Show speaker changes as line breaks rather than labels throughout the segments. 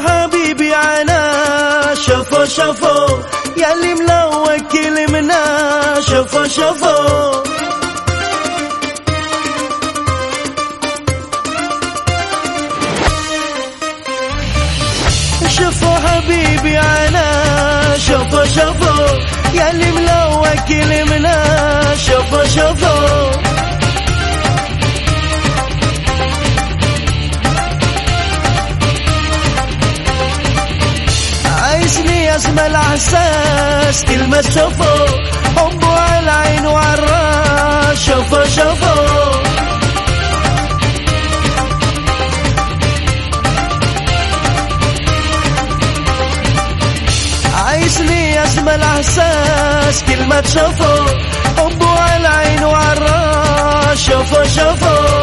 حبيبي أنا شفو شفو ياللي ملوك كلمنا شفو شفو. شفو حبيبي أنا شفو شفو ياللي ملوك كلمنا شفو شفو. عايشني اسمى الاحساس كلمة شفو حبه على العين وعلى الراس شفو شفو عايشني اسمى الاحساس كلمة شفو حبه على العين وعلى الراس شفو شفو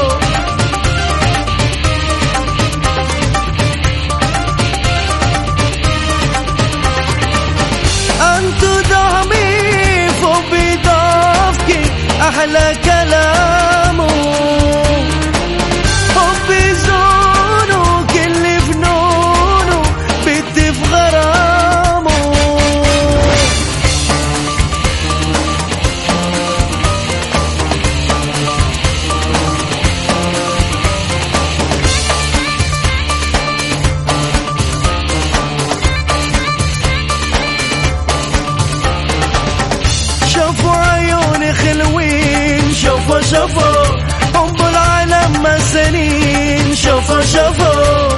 شوفوا حب العالم ما سنين شوفوا شوفوا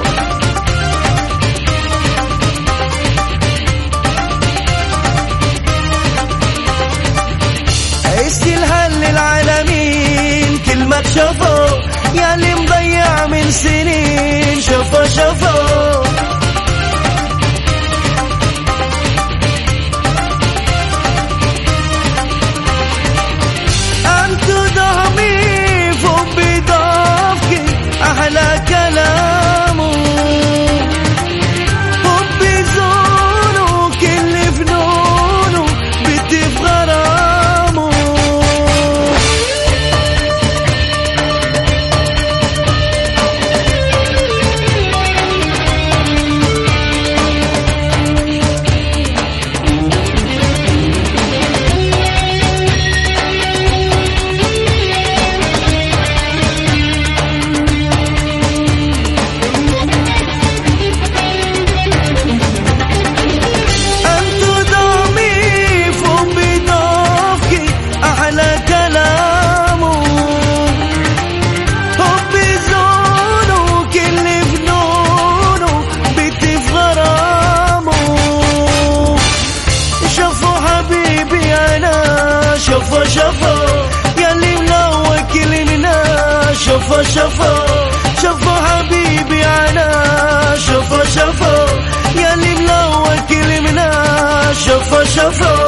استلها للعالمين كلمة شوفوا يا اللي مضيع من سنين. شوفوا شوفوا أنا شوفوا شوفوا ياللي ملوك لنا. شوفوا شوفوا شوفوا حبيبي أنا شوفوا شوفوا ياللي ملوك لنا. شوفوا شوفوا